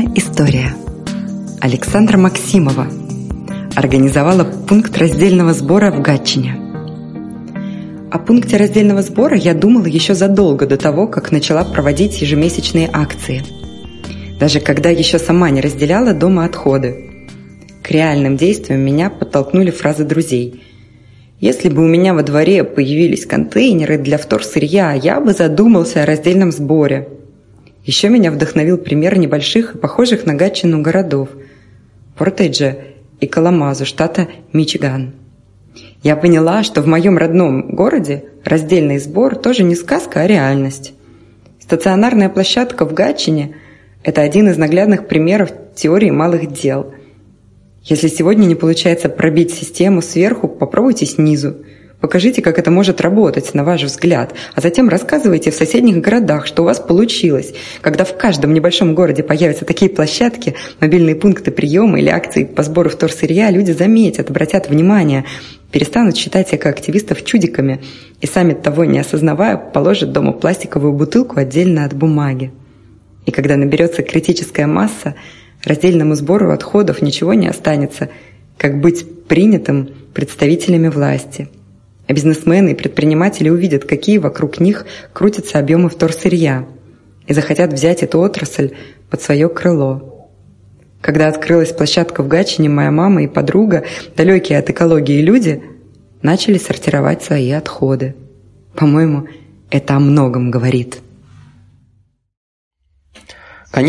Реальная история. Александра Максимова организовала пункт раздельного сбора в Гатчине. О пункте раздельного сбора я думала еще задолго до того, как начала проводить ежемесячные акции. Даже когда еще сама не разделяла дома отходы. К реальным действиям меня подтолкнули фразы друзей. Если бы у меня во дворе появились контейнеры для вторсырья, я бы задумался о раздельном сборе – еще меня вдохновил пример небольших и похожих на Гатчину городов – Портеджа и Каламазу, штата Мичиган. Я поняла, что в моем родном городе раздельный сбор тоже не сказка, а реальность. Стационарная площадка в Гатчине – это один из наглядных примеров теории малых дел. Если сегодня не получается пробить систему сверху, попробуйте снизу – Покажите, как это может работать, на ваш взгляд, а затем рассказывайте в соседних городах, что у вас получилось. Когда в каждом небольшом городе появятся такие площадки, мобильные пункты приема или акции по сбору вторсырья, люди заметят, обратят внимание, перестанут считать экоактивистов чудиками и сами того не осознавая, положат дома пластиковую бутылку отдельно от бумаги. И когда наберется критическая масса, раздельному сбору отходов ничего не останется, как быть принятым представителями власти – а бизнесмены и предприниматели увидят, какие вокруг них крутятся объемы вторсырья и захотят взять эту отрасль под свое крыло. Когда открылась площадка в Гатчине, моя мама и подруга, далекие от экологии люди, начали сортировать свои отходы. По-моему, это о многом говорит.